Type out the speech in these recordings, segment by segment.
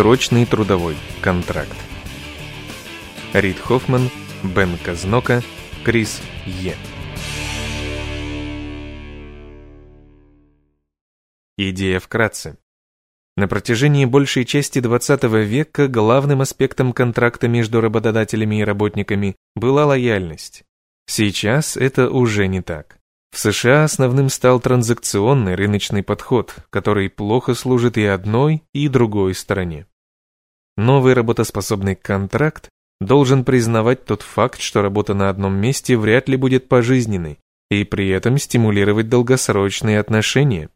долгосрочный трудовой контракт. Рид Хоффман, Бен Казнока, Крис Е. Идея вкратце. На протяжении большей части XX века главным аспектом контракта между работодателями и работниками была лояльность. Сейчас это уже не так. В США основным стал транзакционный рыночный подход, который плохо служит и одной, и другой стороне. Новый работоспособный контракт должен признавать тот факт, что работа на одном месте вряд ли будет пожизненной, и при этом стимулировать долгосрочные отношения.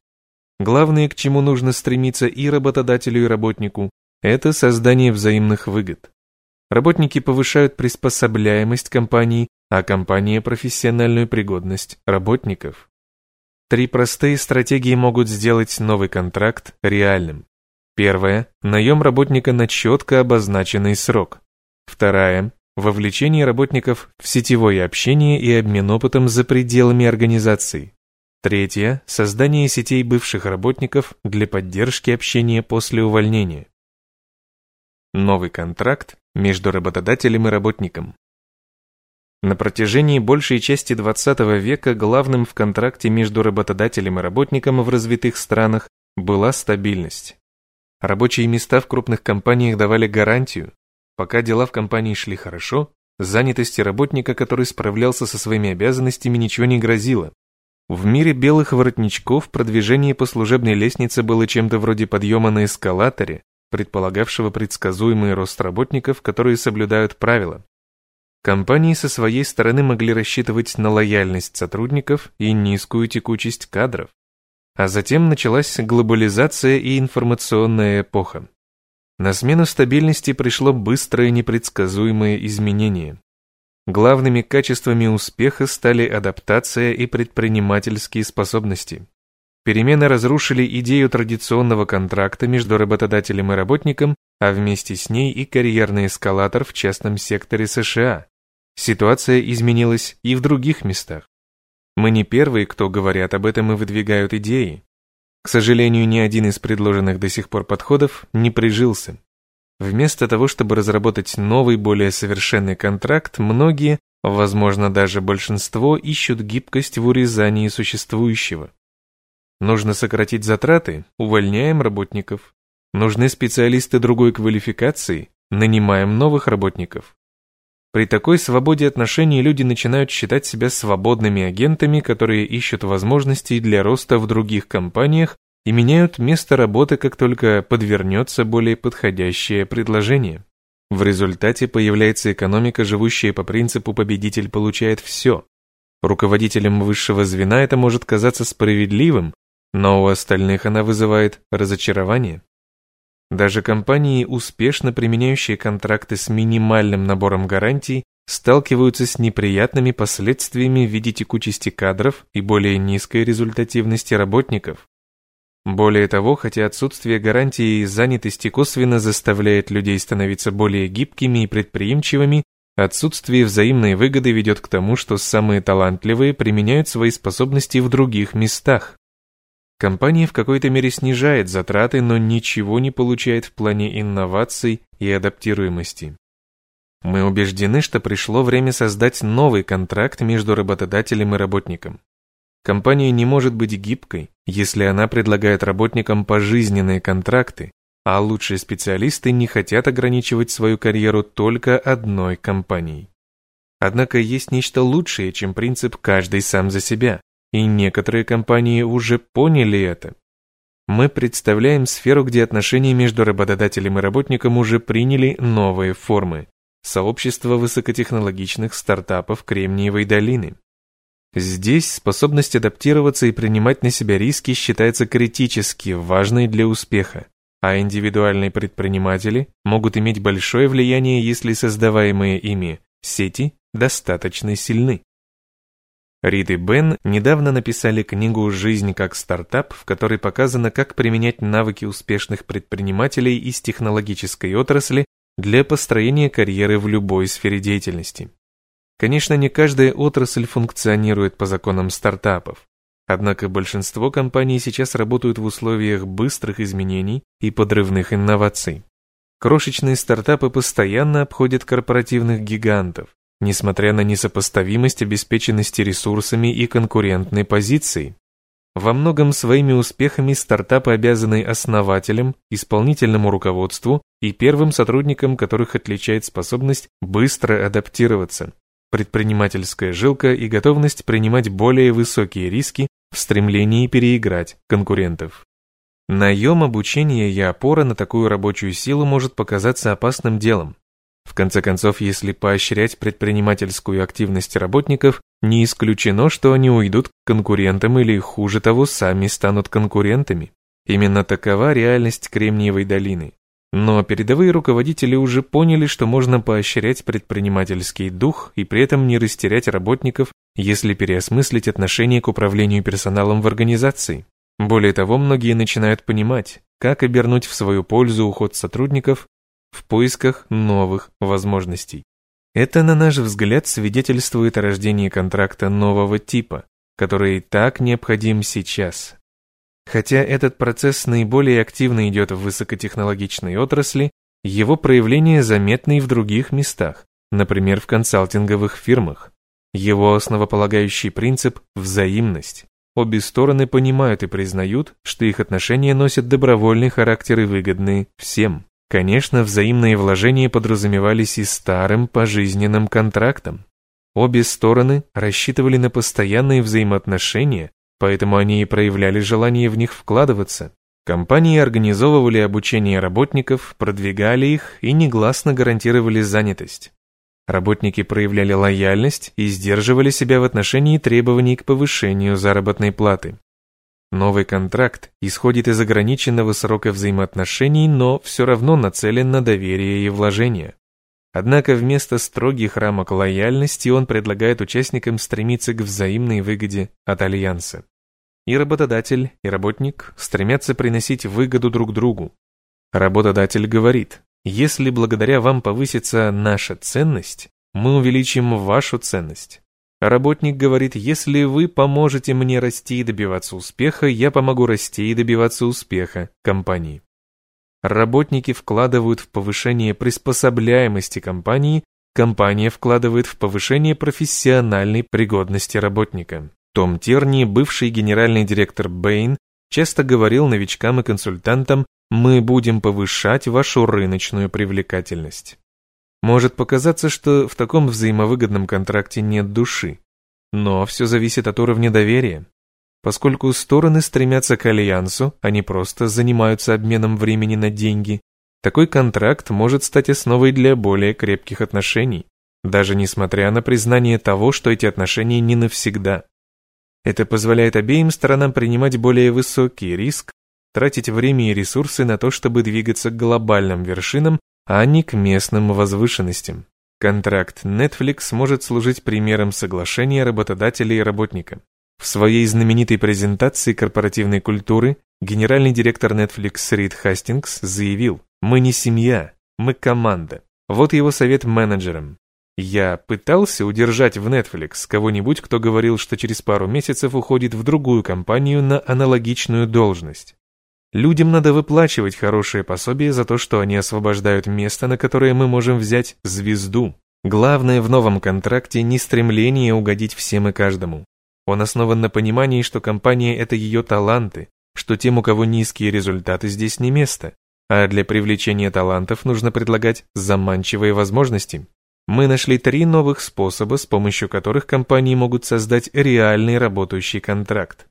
Главное, к чему нужно стремиться и работодателю, и работнику, это создание взаимных выгод. Работники повышают приспособляемость компании, а компания – профессиональную пригодность работников. Три простые стратегии могут сделать новый контракт реальным. Первая – наем работника на четко обозначенный срок. Вторая – вовлечение работников в сетевое общение и обмен опытом за пределами организации. Третье – создание сетей бывших работников для поддержки общения после увольнения. Новый контракт между работодателем и работником. На протяжении большей части XX века главным в контракте между работодателем и работником в развитых странах была стабильность. Рабочие места в крупных компаниях давали гарантию. Пока дела в компании шли хорошо, занятости работника, который справлялся со своими обязанностями, ничего не грозило. В мире белых воротничков продвижение по служебной лестнице было чем-то вроде подъема на эскалаторе, предполагавшего предсказуемый рост работников, которые соблюдают правила. Компании со своей стороны могли рассчитывать на лояльность сотрудников и низкую текучесть кадров. А затем началась глобализация и информационная эпоха. На смену стабильности пришло быстрое непредсказуемое изменение. Главными качествами успеха стали адаптация и предпринимательские способности. Перемены разрушили идею традиционного контракта между работодателем и работником, а вместе с ней и карьерный эскалатор в частном секторе США. Ситуация изменилась и в других местах. Мы не первые, кто говорят об этом и выдвигают идеи. К сожалению, ни один из предложенных до сих пор подходов не прижился. Вместо того, чтобы разработать новый, более совершенный контракт, многие, возможно даже большинство, ищут гибкость в урезании существующего. Нужно сократить затраты, увольняем работников. Нужны специалисты другой квалификации, нанимаем новых работников. При такой свободе отношений люди начинают считать себя свободными агентами, которые ищут возможностей для роста в других компаниях и меняют место работы, как только подвернется более подходящее предложение. В результате появляется экономика, живущая по принципу «победитель получает все». Руководителям высшего звена это может казаться справедливым, но у остальных она вызывает разочарование. Даже компании, успешно применяющие контракты с минимальным набором гарантий, сталкиваются с неприятными последствиями в виде текучести кадров и более низкой результативности работников. Более того, хотя отсутствие гарантии занятости косвенно заставляет людей становиться более гибкими и предприимчивыми, отсутствие взаимной выгоды ведет к тому, что самые талантливые применяют свои способности в других местах. Компания в какой-то мере снижает затраты, но ничего не получает в плане инноваций и адаптируемости. Мы убеждены, что пришло время создать новый контракт между работодателем и работником. Компания не может быть гибкой, если она предлагает работникам пожизненные контракты, а лучшие специалисты не хотят ограничивать свою карьеру только одной компанией. Однако есть нечто лучшее, чем принцип «каждый сам за себя», и некоторые компании уже поняли это. Мы представляем сферу, где отношения между работодателем и работником уже приняли новые формы. Сообщество высокотехнологичных стартапов Кремниевой долины. Здесь способность адаптироваться и принимать на себя риски считается критически важной для успеха, а индивидуальные предприниматели могут иметь большое влияние, если создаваемые ими сети достаточно сильны. Рид и Бен недавно написали книгу «Жизнь как стартап», в которой показано, как применять навыки успешных предпринимателей из технологической отрасли для построения карьеры в любой сфере деятельности. Конечно, не каждая отрасль функционирует по законам стартапов. Однако большинство компаний сейчас работают в условиях быстрых изменений и подрывных инноваций. Крошечные стартапы постоянно обходят корпоративных гигантов, несмотря на несопоставимость обеспеченности ресурсами и конкурентной позицией. Во многом своими успехами стартапы обязаны основателям, исполнительному руководству и первым сотрудникам, которых отличает способность быстро адаптироваться, предпринимательская жилка и готовность принимать более высокие риски в стремлении переиграть конкурентов. Наем, обучение и опора на такую рабочую силу может показаться опасным делом, в конце концов, если поощрять предпринимательскую активность работников, не исключено, что они уйдут к конкурентам или, хуже того, сами станут конкурентами. Именно такова реальность Кремниевой долины. Но передовые руководители уже поняли, что можно поощрять предпринимательский дух и при этом не растерять работников, если переосмыслить отношение к управлению персоналом в организации. Более того, многие начинают понимать, как обернуть в свою пользу уход сотрудников в поисках новых возможностей. Это, на наш взгляд, свидетельствует о рождении контракта нового типа, который так необходим сейчас. Хотя этот процесс наиболее активно идет в высокотехнологичной отрасли, его проявление заметно и в других местах, например, в консалтинговых фирмах. Его основополагающий принцип – взаимность. Обе стороны понимают и признают, что их отношения носят добровольный характер и выгодны всем. Конечно, взаимные вложения подразумевались и старым пожизненным контрактом. Обе стороны рассчитывали на постоянные взаимоотношения, поэтому они и проявляли желание в них вкладываться. Компании организовывали обучение работников, продвигали их и негласно гарантировали занятость. Работники проявляли лояльность и сдерживали себя в отношении требований к повышению заработной платы. Новый контракт исходит из ограниченного срока взаимоотношений, но все равно нацелен на доверие и вложение. Однако вместо строгих рамок лояльности он предлагает участникам стремиться к взаимной выгоде от альянса. И работодатель, и работник стремятся приносить выгоду друг другу. Работодатель говорит, если благодаря вам повысится наша ценность, мы увеличим вашу ценность. Работник говорит, если вы поможете мне расти и добиваться успеха, я помогу расти и добиваться успеха компании. Работники вкладывают в повышение приспособляемости компании, компания вкладывает в повышение профессиональной пригодности работника. Том Терни, бывший генеральный директор Bain, часто говорил новичкам и консультантам, мы будем повышать вашу рыночную привлекательность. Может показаться, что в таком взаимовыгодном контракте нет души. Но все зависит от уровня доверия. Поскольку стороны стремятся к альянсу, они просто занимаются обменом времени на деньги, такой контракт может стать основой для более крепких отношений, даже несмотря на признание того, что эти отношения не навсегда. Это позволяет обеим сторонам принимать более высокий риск, тратить время и ресурсы на то, чтобы двигаться к глобальным вершинам а не к местным возвышенностям. Контракт Netflix может служить примером соглашения работодателя и работника. В своей знаменитой презентации корпоративной культуры генеральный директор Netflix Рид Хастингс заявил «Мы не семья, мы команда». Вот его совет менеджерам. Я пытался удержать в Netflix кого-нибудь, кто говорил, что через пару месяцев уходит в другую компанию на аналогичную должность. Людям надо выплачивать хорошие пособия за то, что они освобождают место, на которое мы можем взять звезду. Главное в новом контракте не стремление угодить всем и каждому. Он основан на понимании, что компания – это ее таланты, что тем, у кого низкие результаты, здесь не место. А для привлечения талантов нужно предлагать заманчивые возможности. Мы нашли три новых способа, с помощью которых компании могут создать реальный работающий контракт.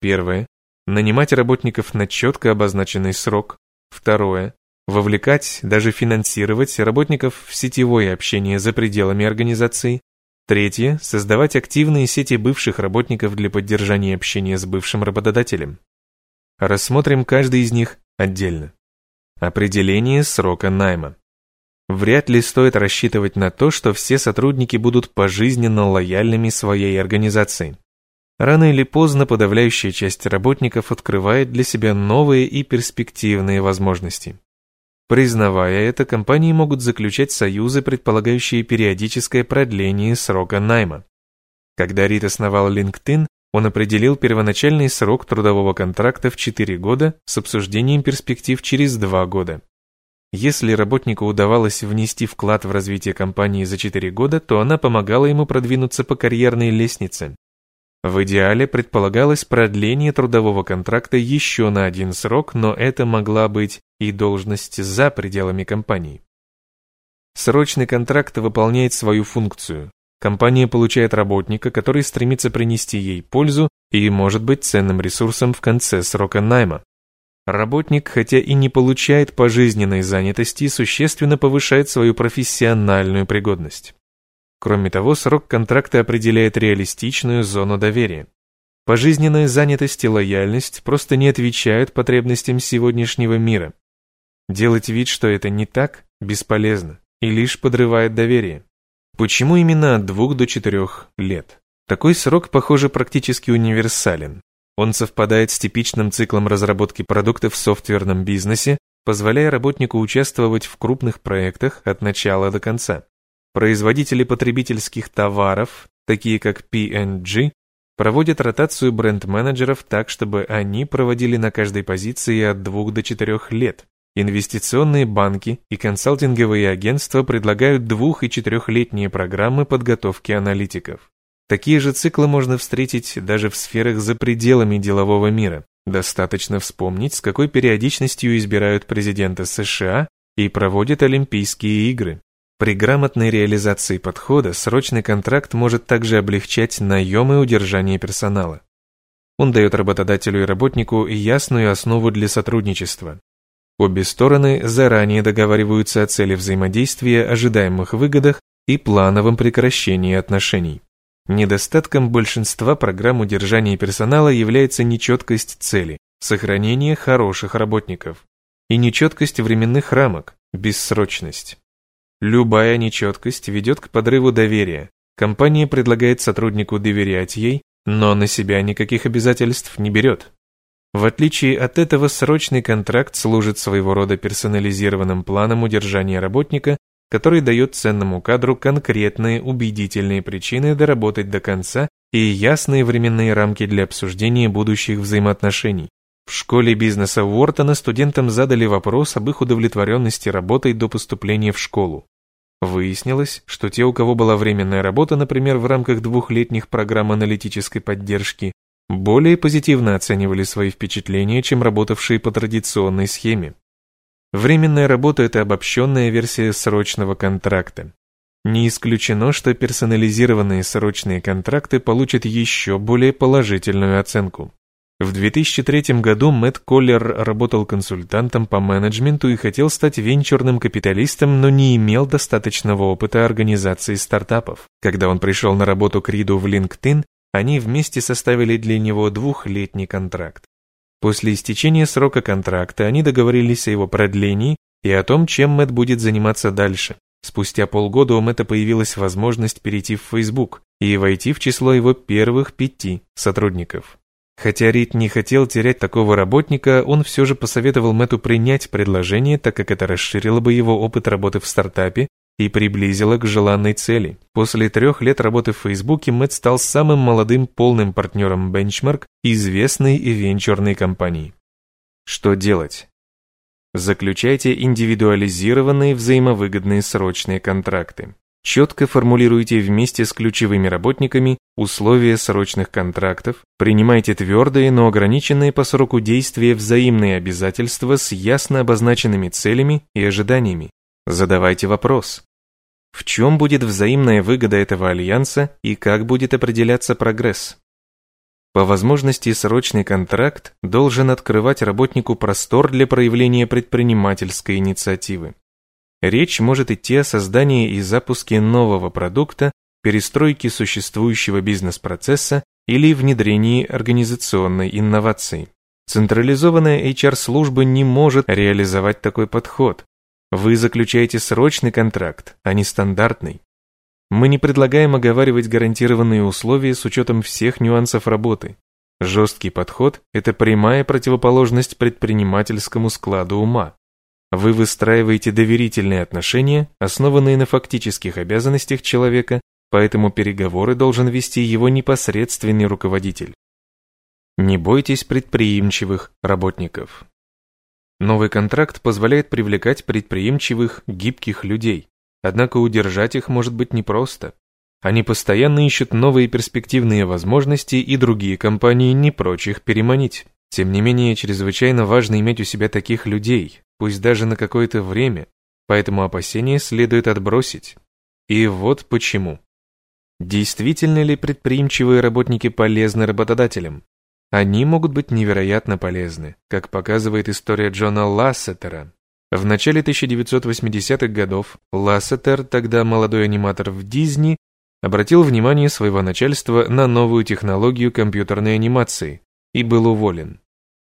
Первое нанимать работников на четко обозначенный срок. Второе. Вовлекать, даже финансировать работников в сетевое общение за пределами организации. Третье. Создавать активные сети бывших работников для поддержания общения с бывшим работодателем. Рассмотрим каждый из них отдельно. Определение срока найма. Вряд ли стоит рассчитывать на то, что все сотрудники будут пожизненно лояльными своей организации. Рано или поздно подавляющая часть работников открывает для себя новые и перспективные возможности. Признавая это, компании могут заключать союзы, предполагающие периодическое продление срока найма. Когда Рид основал LinkedIn, он определил первоначальный срок трудового контракта в 4 года с обсуждением перспектив через 2 года. Если работнику удавалось внести вклад в развитие компании за 4 года, то она помогала ему продвинуться по карьерной лестнице. В идеале предполагалось продление трудового контракта еще на один срок, но это могла быть и должность за пределами компании. Срочный контракт выполняет свою функцию. Компания получает работника, который стремится принести ей пользу и может быть ценным ресурсом в конце срока найма. Работник, хотя и не получает пожизненной занятости, существенно повышает свою профессиональную пригодность. Кроме того, срок контракта определяет реалистичную зону доверия. Пожизненная занятость и лояльность просто не отвечают потребностям сегодняшнего мира. Делать вид, что это не так, бесполезно и лишь подрывает доверие. Почему именно от двух до четырех лет? Такой срок, похоже, практически универсален. Он совпадает с типичным циклом разработки продуктов в софтверном бизнесе, позволяя работнику участвовать в крупных проектах от начала до конца. Производители потребительских товаров, такие как P&G, проводят ротацию бренд-менеджеров так, чтобы они проводили на каждой позиции от 2 до 4 лет. Инвестиционные банки и консалтинговые агентства предлагают двух- и четырехлетние программы подготовки аналитиков. Такие же циклы можно встретить даже в сферах за пределами делового мира. Достаточно вспомнить, с какой периодичностью избирают президента США и проводят Олимпийские игры. При грамотной реализации подхода срочный контракт может также облегчать наем и удержание персонала. Он дает работодателю и работнику ясную основу для сотрудничества. Обе стороны заранее договариваются о цели взаимодействия, ожидаемых выгодах и плановом прекращении отношений. Недостатком большинства программ удержания персонала является нечеткость цели, сохранение хороших работников и нечеткость временных рамок, бессрочность. Любая нечеткость ведет к подрыву доверия. Компания предлагает сотруднику доверять ей, но на себя никаких обязательств не берет. В отличие от этого, срочный контракт служит своего рода персонализированным планом удержания работника, который дает ценному кадру конкретные убедительные причины доработать до конца и ясные временные рамки для обсуждения будущих взаимоотношений. В школе бизнеса Уортона студентам задали вопрос об их удовлетворенности работой до поступления в школу. Выяснилось, что те, у кого была временная работа, например, в рамках двухлетних программ аналитической поддержки, более позитивно оценивали свои впечатления, чем работавшие по традиционной схеме. Временная работа – это обобщенная версия срочного контракта. Не исключено, что персонализированные срочные контракты получат еще более положительную оценку. В 2003 году Мэтт Коллер работал консультантом по менеджменту и хотел стать венчурным капиталистом, но не имел достаточного опыта организации стартапов. Когда он пришел на работу к Риду в LinkedIn, они вместе составили для него двухлетний контракт. После истечения срока контракта они договорились о его продлении и о том, чем Мэтт будет заниматься дальше. Спустя полгода у Мэтта появилась возможность перейти в Facebook и войти в число его первых пяти сотрудников. Хотя Рид не хотел терять такого работника, он все же посоветовал Мэтту принять предложение, так как это расширило бы его опыт работы в стартапе и приблизило к желанной цели. После трех лет работы в Фейсбуке Мэтт стал самым молодым полным партнером Benchmark, известной и венчурной компании. Что делать? Заключайте индивидуализированные взаимовыгодные срочные контракты. Четко формулируйте вместе с ключевыми работниками условия срочных контрактов, принимайте твердые, но ограниченные по сроку действия взаимные обязательства с ясно обозначенными целями и ожиданиями. Задавайте вопрос. В чем будет взаимная выгода этого альянса и как будет определяться прогресс? По возможности срочный контракт должен открывать работнику простор для проявления предпринимательской инициативы. Речь может идти о создании и запуске нового продукта, перестройке существующего бизнес-процесса или внедрении организационной инновации. Централизованная HR-служба не может реализовать такой подход. Вы заключаете срочный контракт, а не стандартный. Мы не предлагаем оговаривать гарантированные условия с учетом всех нюансов работы. Жесткий подход – это прямая противоположность предпринимательскому складу ума. Вы выстраиваете доверительные отношения, основанные на фактических обязанностях человека, поэтому переговоры должен вести его непосредственный руководитель. Не бойтесь предприимчивых работников. Новый контракт позволяет привлекать предприимчивых, гибких людей. Однако удержать их может быть непросто. Они постоянно ищут новые перспективные возможности, и другие компании не прочь их переманить. Тем не менее, чрезвычайно важно иметь у себя таких людей, пусть даже на какое-то время, поэтому опасения следует отбросить. И вот почему. Действительно ли предприимчивые работники полезны работодателям? Они могут быть невероятно полезны, как показывает история Джона Лассетера. В начале 1980-х годов Лассетер, тогда молодой аниматор в Дисней, обратил внимание своего начальства на новую технологию компьютерной анимации и был уволен.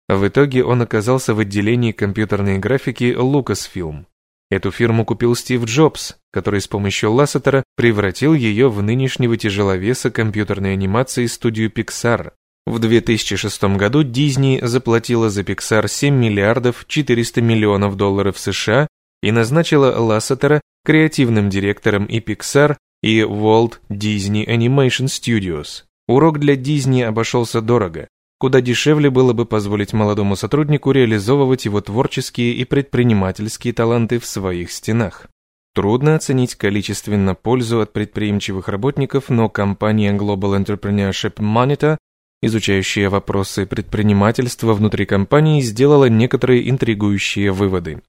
В итоге он оказался в отделении компьютерной графики Lucasfilm. Эту фирму купил Стив Джобс, который с помощью Лассетера превратил ее в нынешнего тяжеловеса компьютерной анимации студию Pixar. В 2006 году Disney заплатила за Pixar 7 миллиардов 400 миллионов долларов США и назначила Лассетера креативным директором и Pixar, и Walt Disney Animation Studios. Урок для Disney обошелся дорого, куда дешевле было бы позволить молодому сотруднику реализовывать его творческие и предпринимательские таланты в своих стенах. Трудно оценить количественно пользу от предприимчивых работников, но компания Global Entrepreneurship Monitor, изучающая вопросы предпринимательства внутри компании, сделала некоторые интригующие выводы.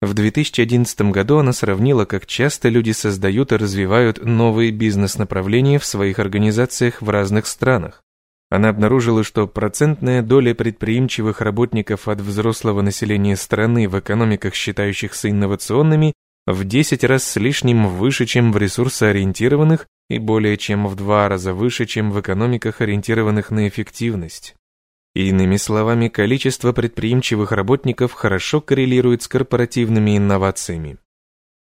В 2011 году она сравнила, как часто люди создают и развивают новые бизнес-направления в своих организациях в разных странах. Она обнаружила, что процентная доля предприимчивых работников от взрослого населения страны в экономиках, считающихся инновационными, в 10 раз с лишним выше, чем в ресурсоориентированных и более чем в два раза выше, чем в экономиках, ориентированных на эффективность. Иными словами, количество предприимчивых работников хорошо коррелирует с корпоративными инновациями.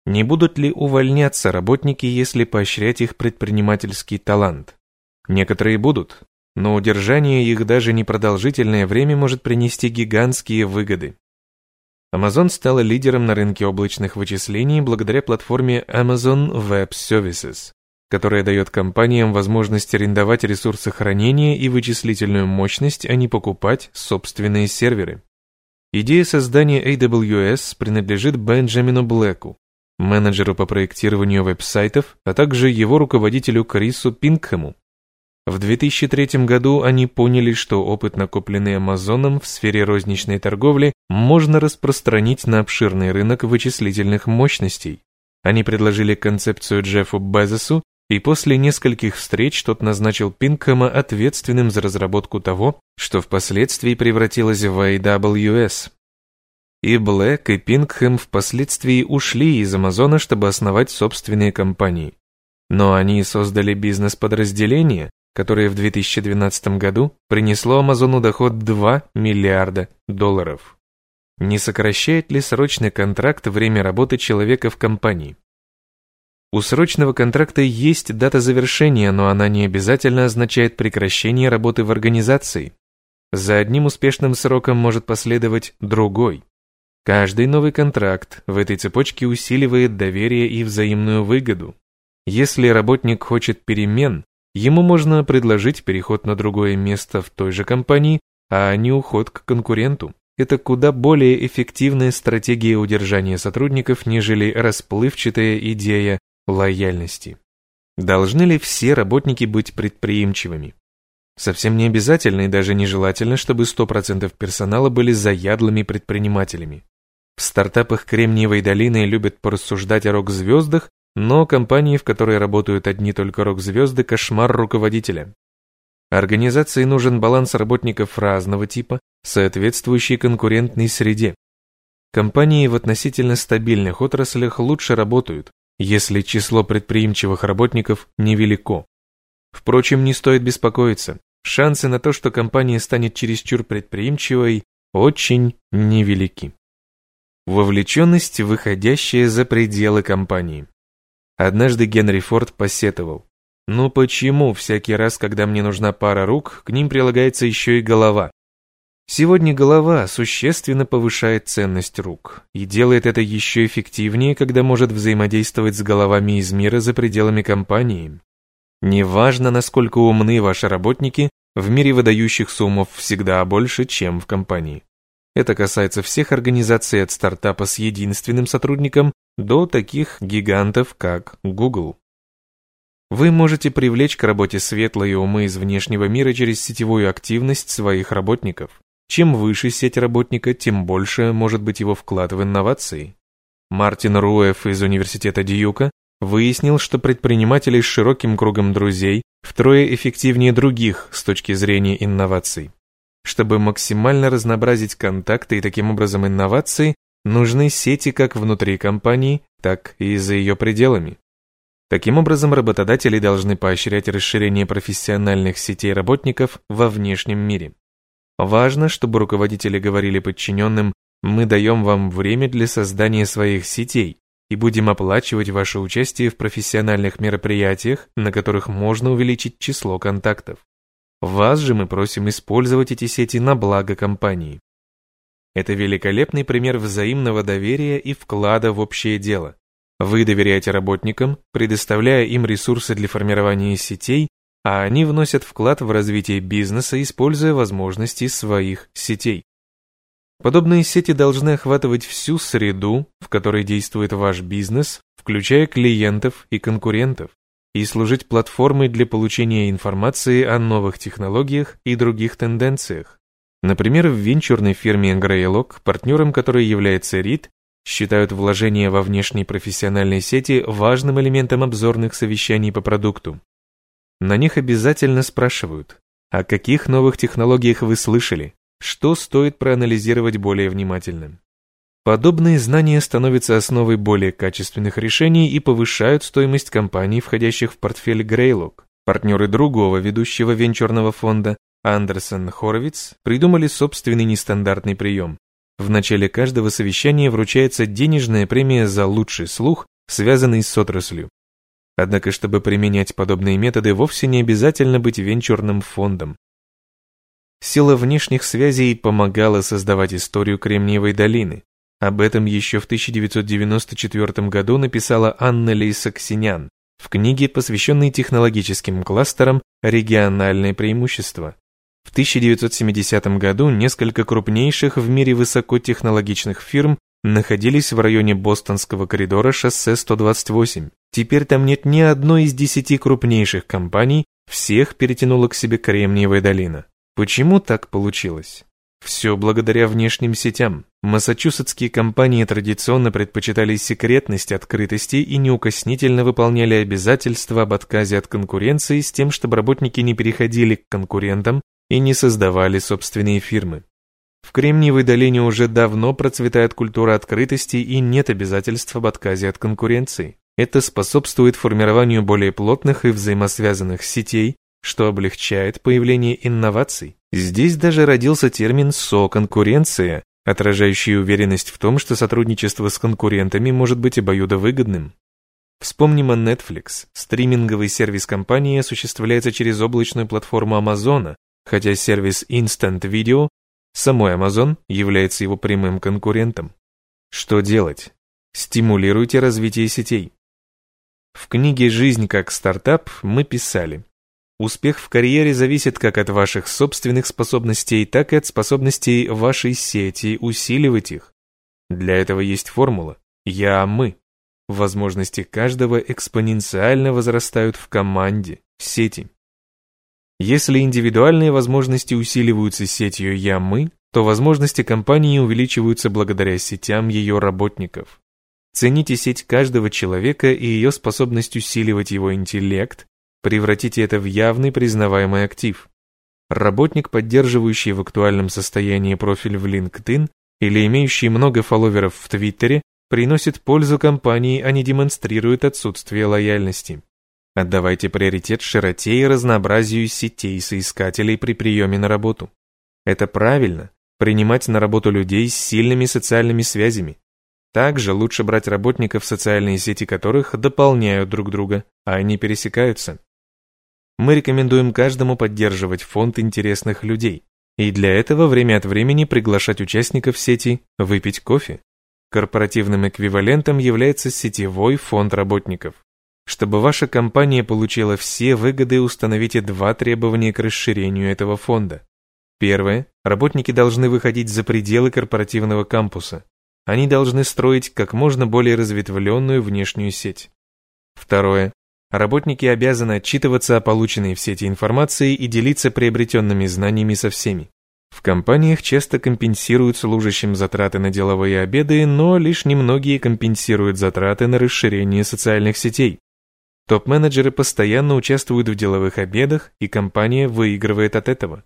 Не будут ли увольняться работники, если поощрять их предпринимательский талант? Некоторые будут, но удержание их даже непродолжительное время может принести гигантские выгоды. Amazon стала лидером на рынке облачных вычислений благодаря платформе Amazon Web Services, которая дает компаниям возможность арендовать ресурсы хранения и вычислительную мощность, а не покупать собственные серверы. Идея создания AWS принадлежит Бенджамину Блэку, менеджеру по проектированию веб-сайтов, а также его руководителю Крису Пингхэму. В 2003 году они поняли, что опыт, накопленный Амазоном в сфере розничной торговли, можно распространить на обширный рынок вычислительных мощностей. Они предложили концепцию Джеффу Безосу, и после нескольких встреч тот назначил Пинкхэма ответственным за разработку того, что впоследствии превратилось в AWS. И Блэк, и Пингхэм впоследствии ушли из Амазона, чтобы основать собственные компании. Но они создали бизнес-подразделение, которое в 2012 году принесло Амазону доход 2 миллиарда долларов. Не сокращает ли срочный контракт время работы человека в компании? У срочного контракта есть дата завершения, но она не обязательно означает прекращение работы в организации. За одним успешным сроком может последовать другой. Каждый новый контракт в этой цепочке усиливает доверие и взаимную выгоду. Если работник хочет перемен, Ему можно предложить переход на другое место в той же компании, а не уход к конкуренту. Это куда более эффективная стратегия удержания сотрудников, нежели расплывчатая идея лояльности. Должны ли все работники быть предприимчивыми? Совсем не обязательно и даже нежелательно, чтобы 100% персонала были заядлыми предпринимателями. В стартапах Кремниевой долины любят порассуждать о рок-звездах но компании, в которой работают одни только рок-звезды, кошмар руководителя. Организации нужен баланс работников разного типа, соответствующий конкурентной среде. Компании в относительно стабильных отраслях лучше работают, если число предприимчивых работников невелико. Впрочем, не стоит беспокоиться. Шансы на то, что компания станет чересчур предприимчивой, очень невелики. Вовлеченность, выходящая за пределы компании. Однажды Генри Форд посетовал. «Ну почему всякий раз, когда мне нужна пара рук, к ним прилагается еще и голова?» Сегодня голова существенно повышает ценность рук и делает это еще эффективнее, когда может взаимодействовать с головами из мира за пределами компании. Неважно, насколько умны ваши работники, в мире выдающихся умов всегда больше, чем в компании. Это касается всех организаций от стартапа с единственным сотрудником до таких гигантов, как Google. Вы можете привлечь к работе светлые умы из внешнего мира через сетевую активность своих работников. Чем выше сеть работника, тем больше может быть его вклад в инновации. Мартин Руэф из Университета Дьюка выяснил, что предприниматели с широким кругом друзей втрое эффективнее других с точки зрения инноваций. Чтобы максимально разнообразить контакты и таким образом инновации, нужны сети как внутри компании, так и за ее пределами. Таким образом, работодатели должны поощрять расширение профессиональных сетей работников во внешнем мире. Важно, чтобы руководители говорили подчиненным «Мы даем вам время для создания своих сетей и будем оплачивать ваше участие в профессиональных мероприятиях, на которых можно увеличить число контактов. Вас же мы просим использовать эти сети на благо компании». Это великолепный пример взаимного доверия и вклада в общее дело. Вы доверяете работникам, предоставляя им ресурсы для формирования сетей, а они вносят вклад в развитие бизнеса, используя возможности своих сетей. Подобные сети должны охватывать всю среду, в которой действует ваш бизнес, включая клиентов и конкурентов, и служить платформой для получения информации о новых технологиях и других тенденциях. Например, в венчурной фирме Greylock, партнером которой является RIT, считают вложение во внешние профессиональные сети важным элементом обзорных совещаний по продукту. На них обязательно спрашивают, о каких новых технологиях вы слышали, что стоит проанализировать более внимательно. Подобные знания становятся основой более качественных решений и повышают стоимость компаний, входящих в портфель Greylock. Партнеры другого ведущего венчурного фонда, Андерсон Хоровиц, придумали собственный нестандартный прием. В начале каждого совещания вручается денежная премия за лучший слух, связанный с отраслью. Однако, чтобы применять подобные методы, вовсе не обязательно быть венчурным фондом. Сила внешних связей помогала создавать историю Кремниевой долины. Об этом еще в 1994 году написала Анна Лейсаксинян в книге, посвященной технологическим кластерам «Региональное преимущество». В 1970 году несколько крупнейших в мире высокотехнологичных фирм находились в районе Бостонского коридора шоссе 128. Теперь там нет ни одной из десяти крупнейших компаний, всех перетянула к себе Кремниевая долина. Почему так получилось? Все благодаря внешним сетям. Массачусетские компании традиционно предпочитали секретность открытости и неукоснительно выполняли обязательства об отказе от конкуренции с тем, чтобы работники не переходили к конкурентам и не создавали собственные фирмы. В Кремниевой долине уже давно процветает культура открытости и нет обязательств об отказе от конкуренции. Это способствует формированию более плотных и взаимосвязанных сетей, что облегчает появление инноваций. Здесь даже родился термин «со-конкуренция», отражающий уверенность в том, что сотрудничество с конкурентами может быть обоюдовыгодным. Вспомним о Netflix. Стриминговый сервис компании осуществляется через облачную платформу Амазона, хотя сервис Instant Video самой Amazon является его прямым конкурентом. Что делать? Стимулируйте развитие сетей. В книге «Жизнь как стартап» мы писали, Успех в карьере зависит как от ваших собственных способностей, так и от способностей вашей сети усиливать их. Для этого есть формула «я-мы». Возможности каждого экспоненциально возрастают в команде, в сети. Если индивидуальные возможности усиливаются сетью «я-мы», то возможности компании увеличиваются благодаря сетям ее работников. Цените сеть каждого человека и ее способность усиливать его интеллект, превратите это в явный признаваемый актив. Работник, поддерживающий в актуальном состоянии профиль в LinkedIn или имеющий много фолловеров в Твиттере, приносит пользу компании, а не демонстрирует отсутствие лояльности. Отдавайте приоритет широте и разнообразию сетей соискателей при приеме на работу. Это правильно, принимать на работу людей с сильными социальными связями. Также лучше брать работников, социальные сети которых дополняют друг друга, а не пересекаются. Мы рекомендуем каждому поддерживать фонд интересных людей, и для этого время от времени приглашать участников сети выпить кофе. Корпоративным эквивалентом является сетевой фонд работников. Чтобы ваша компания получила все выгоды, установите два требования к расширению этого фонда. Первое. Работники должны выходить за пределы корпоративного кампуса. Они должны строить как можно более разветвленную внешнюю сеть. Второе. Работники обязаны отчитываться о полученной в сети информации и делиться приобретенными знаниями со всеми. В компаниях часто компенсируют служащим затраты на деловые обеды, но лишь немногие компенсируют затраты на расширение социальных сетей. Топ-менеджеры постоянно участвуют в деловых обедах, и компания выигрывает от этого.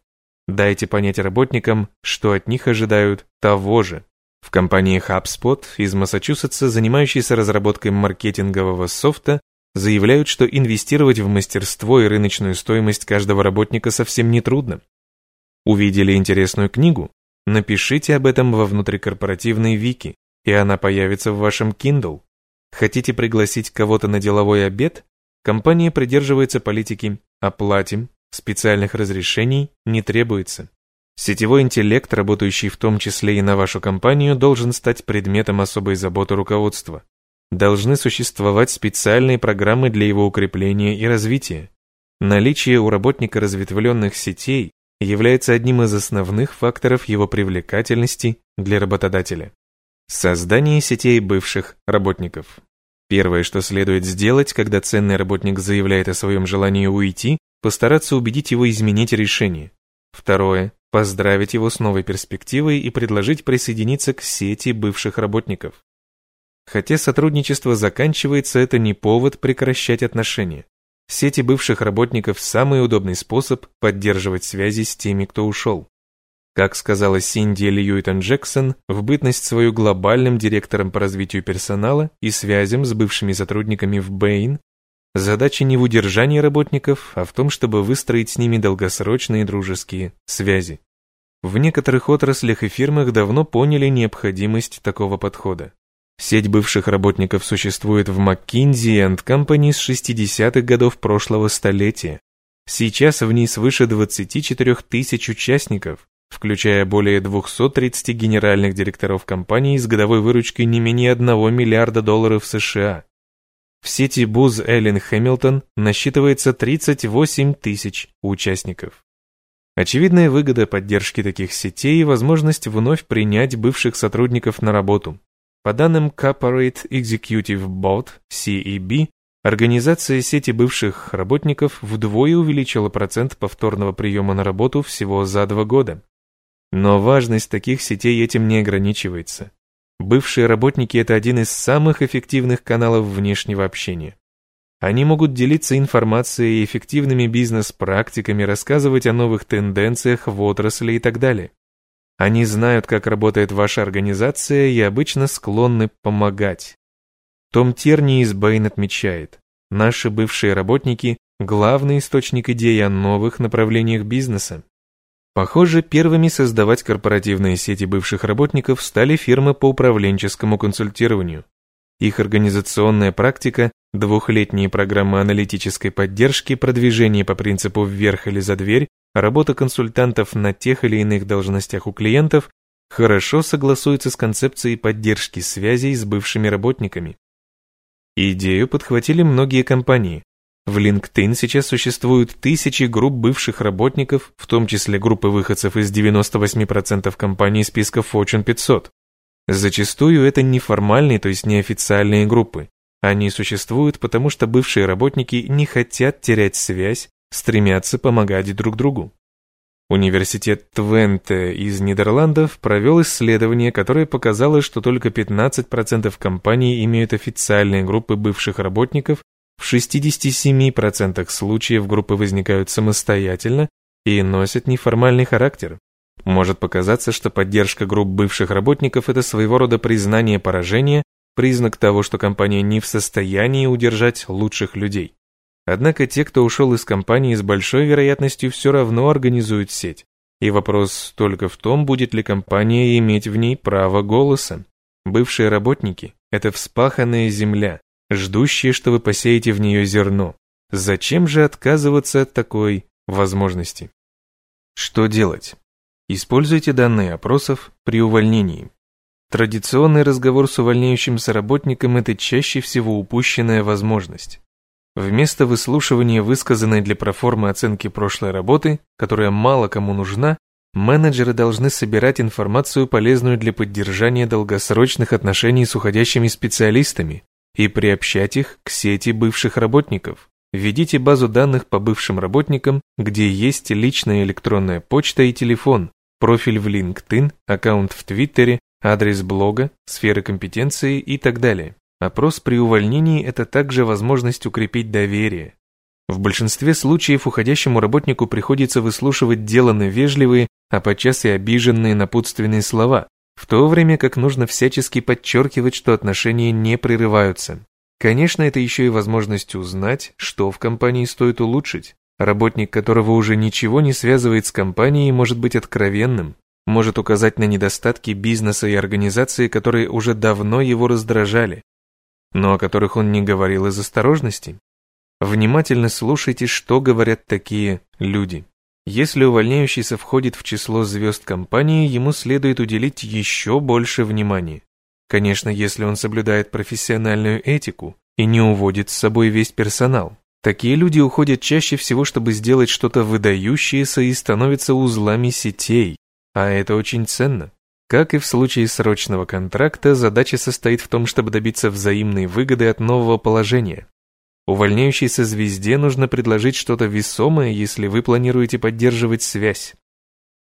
Дайте понять работникам, что от них ожидают того же. В компании HubSpot из Массачусетса, занимающейся разработкой маркетингового софта, заявляют, что инвестировать в мастерство и рыночную стоимость каждого работника совсем не трудно. Увидели интересную книгу? Напишите об этом во внутрикорпоративной вики, и она появится в вашем Kindle. Хотите пригласить кого-то на деловой обед? Компания придерживается политики «оплатим», специальных разрешений не требуется. Сетевой интеллект, работающий в том числе и на вашу компанию, должен стать предметом особой заботы руководства. Должны существовать специальные программы для его укрепления и развития. Наличие у работника разветвленных сетей является одним из основных факторов его привлекательности для работодателя. Создание сетей бывших работников. Первое, что следует сделать, когда ценный работник заявляет о своем желании уйти, постараться убедить его изменить решение. Второе, поздравить его с новой перспективой и предложить присоединиться к сети бывших работников. Хотя сотрудничество заканчивается, это не повод прекращать отношения. Сети бывших работников – самый удобный способ поддерживать связи с теми, кто ушел. Как сказала Синди Льюитон Джексон, в бытность свою глобальным директором по развитию персонала и связям с бывшими сотрудниками в Бэйн, задача не в удержании работников, а в том, чтобы выстроить с ними долгосрочные дружеские связи. В некоторых отраслях и фирмах давно поняли необходимость такого подхода. Сеть бывших работников существует в McKinsey Company с 60-х годов прошлого столетия. Сейчас в ней свыше 24 тысяч участников, включая более 230 генеральных директоров компаний с годовой выручкой не менее 1 миллиарда долларов США. В сети Буз Эллен Хэмилтон насчитывается 38 тысяч участников. Очевидная выгода поддержки таких сетей – возможность вновь принять бывших сотрудников на работу. По данным Corporate Executive Board, CEB, организация сети бывших работников вдвое увеличила процент повторного приема на работу всего за два года. Но важность таких сетей этим не ограничивается. Бывшие работники – это один из самых эффективных каналов внешнего общения. Они могут делиться информацией и эффективными бизнес-практиками, рассказывать о новых тенденциях в отрасли и так далее. Они знают, как работает ваша организация и обычно склонны помогать. Том Терни из Бэйн отмечает, наши бывшие работники – главный источник идей о новых направлениях бизнеса. Похоже, первыми создавать корпоративные сети бывших работников стали фирмы по управленческому консультированию. Их организационная практика, двухлетние программы аналитической поддержки, продвижение по принципу «вверх или за дверь», работа консультантов на тех или иных должностях у клиентов хорошо согласуется с концепцией поддержки связей с бывшими работниками. Идею подхватили многие компании. В LinkedIn сейчас существуют тысячи групп бывших работников, в том числе группы выходцев из 98% компаний списка Fortune 500. Зачастую это неформальные, то есть неофициальные группы. Они существуют, потому что бывшие работники не хотят терять связь стремятся помогать друг другу. Университет Твенте из Нидерландов провел исследование, которое показало, что только 15% компаний имеют официальные группы бывших работников, в 67% случаев группы возникают самостоятельно и носят неформальный характер. Может показаться, что поддержка групп бывших работников – это своего рода признание поражения, признак того, что компания не в состоянии удержать лучших людей. Однако те, кто ушел из компании, с большой вероятностью все равно организуют сеть. И вопрос только в том, будет ли компания иметь в ней право голоса. Бывшие работники – это вспаханная земля, ждущие, что вы посеете в нее зерно. Зачем же отказываться от такой возможности? Что делать? Используйте данные опросов при увольнении. Традиционный разговор с увольняющимся работником – это чаще всего упущенная возможность. Вместо выслушивания высказанной для проформы оценки прошлой работы, которая мало кому нужна, Менеджеры должны собирать информацию, полезную для поддержания долгосрочных отношений с уходящими специалистами и приобщать их к сети бывших работников. Введите базу данных по бывшим работникам, где есть личная электронная почта и телефон, профиль в LinkedIn, аккаунт в Твиттере, адрес блога, сферы компетенции и так далее. Опрос при увольнении – это также возможность укрепить доверие. В большинстве случаев уходящему работнику приходится выслушивать деланно вежливые, а подчас и обиженные напутственные слова, в то время как нужно всячески подчеркивать, что отношения не прерываются. Конечно, это еще и возможность узнать, что в компании стоит улучшить. Работник, которого уже ничего не связывает с компанией, может быть откровенным, может указать на недостатки бизнеса и организации, которые уже давно его раздражали, но о которых он не говорил из осторожности. Внимательно слушайте, что говорят такие люди. Если увольняющийся входит в число звезд компании, ему следует уделить еще больше внимания. Конечно, если он соблюдает профессиональную этику и не уводит с собой весь персонал. Такие люди уходят чаще всего, чтобы сделать что-то выдающееся и становятся узлами сетей, а это очень ценно. Как и в случае срочного контракта, задача состоит в том, чтобы добиться взаимной выгоды от нового положения. Увольняющейся звезде нужно предложить что-то весомое, если вы планируете поддерживать связь.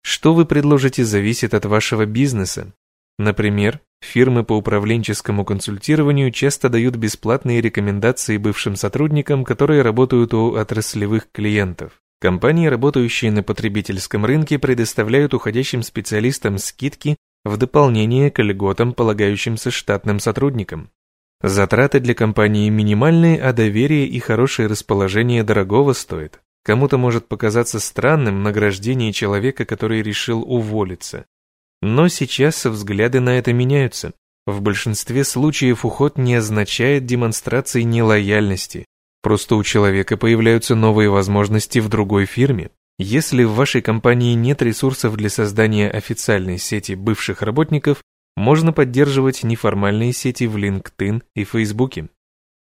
Что вы предложите, зависит от вашего бизнеса. Например, фирмы по управленческому консультированию часто дают бесплатные рекомендации бывшим сотрудникам, которые работают у отраслевых клиентов. Компании, работающие на потребительском рынке, предоставляют уходящим специалистам скидки в дополнение к льготам, полагающимся штатным сотрудникам. Затраты для компании минимальные, а доверие и хорошее расположение дорогого стоит. Кому-то может показаться странным награждение человека, который решил уволиться. Но сейчас взгляды на это меняются. В большинстве случаев уход не означает демонстрации нелояльности. Просто у человека появляются новые возможности в другой фирме. Если в вашей компании нет ресурсов для создания официальной сети бывших работников, можно поддерживать неформальные сети в LinkedIn и Facebook.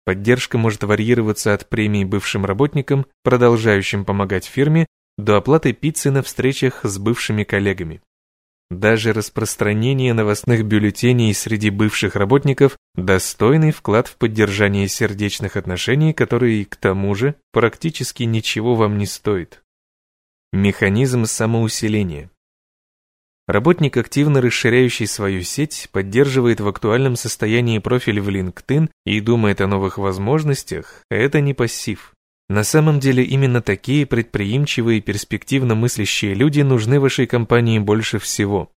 Поддержка может варьироваться от премий бывшим работникам, продолжающим помогать фирме, до оплаты пиццы на встречах с бывшими коллегами. Даже распространение новостных бюллетеней среди бывших работников – достойный вклад в поддержание сердечных отношений, которые, к тому же, практически ничего вам не стоит. Механизм самоусиления. Работник, активно расширяющий свою сеть, поддерживает в актуальном состоянии профиль в LinkedIn и думает о новых возможностях, это не пассив. На самом деле именно такие предприимчивые и перспективно мыслящие люди нужны вашей компании больше всего.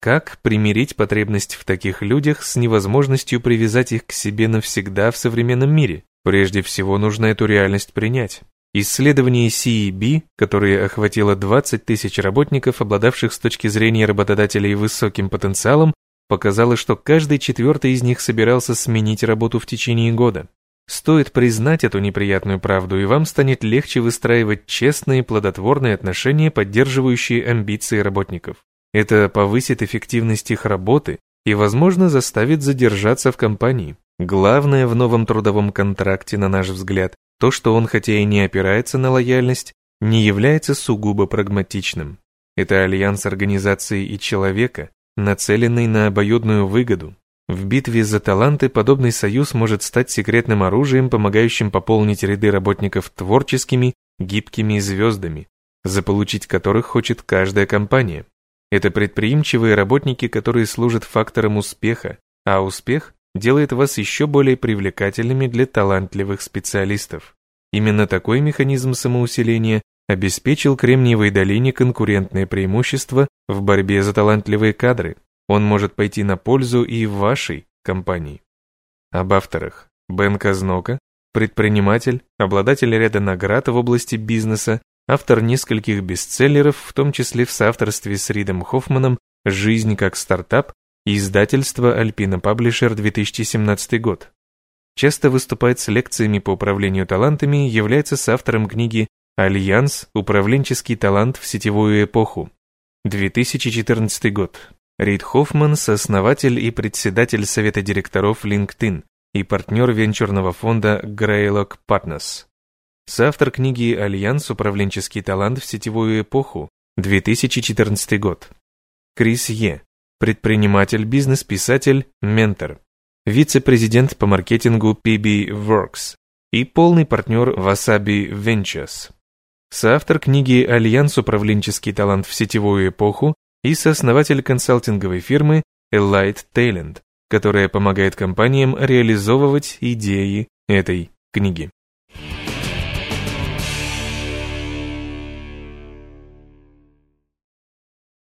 Как примирить потребность в таких людях с невозможностью привязать их к себе навсегда в современном мире? Прежде всего нужно эту реальность принять. Исследование CEB, которое охватило 20 тысяч работников, обладавших с точки зрения работодателей высоким потенциалом, показало, что каждый четвертый из них собирался сменить работу в течение года. Стоит признать эту неприятную правду, и вам станет легче выстраивать честные, плодотворные отношения, поддерживающие амбиции работников. Это повысит эффективность их работы и, возможно, заставит задержаться в компании. Главное в новом трудовом контракте, на наш взгляд, то, что он хотя и не опирается на лояльность, не является сугубо прагматичным. Это альянс организации и человека, нацеленный на обоюдную выгоду, в битве за таланты подобный союз может стать секретным оружием, помогающим пополнить ряды работников творческими, гибкими звездами, заполучить которых хочет каждая компания. Это предприимчивые работники, которые служат фактором успеха, а успех делает вас еще более привлекательными для талантливых специалистов. Именно такой механизм самоусиления обеспечил Кремниевой долине конкурентное преимущество в борьбе за талантливые кадры. Он может пойти на пользу и вашей компании. Об авторах. Бен Казнока, предприниматель, обладатель ряда наград в области бизнеса, автор нескольких бестселлеров, в том числе в соавторстве с Ридом Хоффманом «Жизнь как стартап» издательство Альпина Паблишер 2017 год. Часто выступает с лекциями по управлению талантами, является соавтором книги «Альянс. Управленческий талант в сетевую эпоху». 2014 год. Рид Хоффман – сооснователь и председатель совета директоров LinkedIn и партнер венчурного фонда Greylock Partners. Соавтор книги «Альянс. Управленческий талант в сетевую эпоху», 2014 год. Крис Йе. Предприниматель, бизнес-писатель, ментор. Вице-президент по маркетингу PBworks и полный партнер Wasabi Ventures. Соавтор книги «Альянс. Управленческий талант в сетевую эпоху» и сооснователь консалтинговой фирмы Allied Talent, которая помогает компаниям реализовывать идеи этой книги.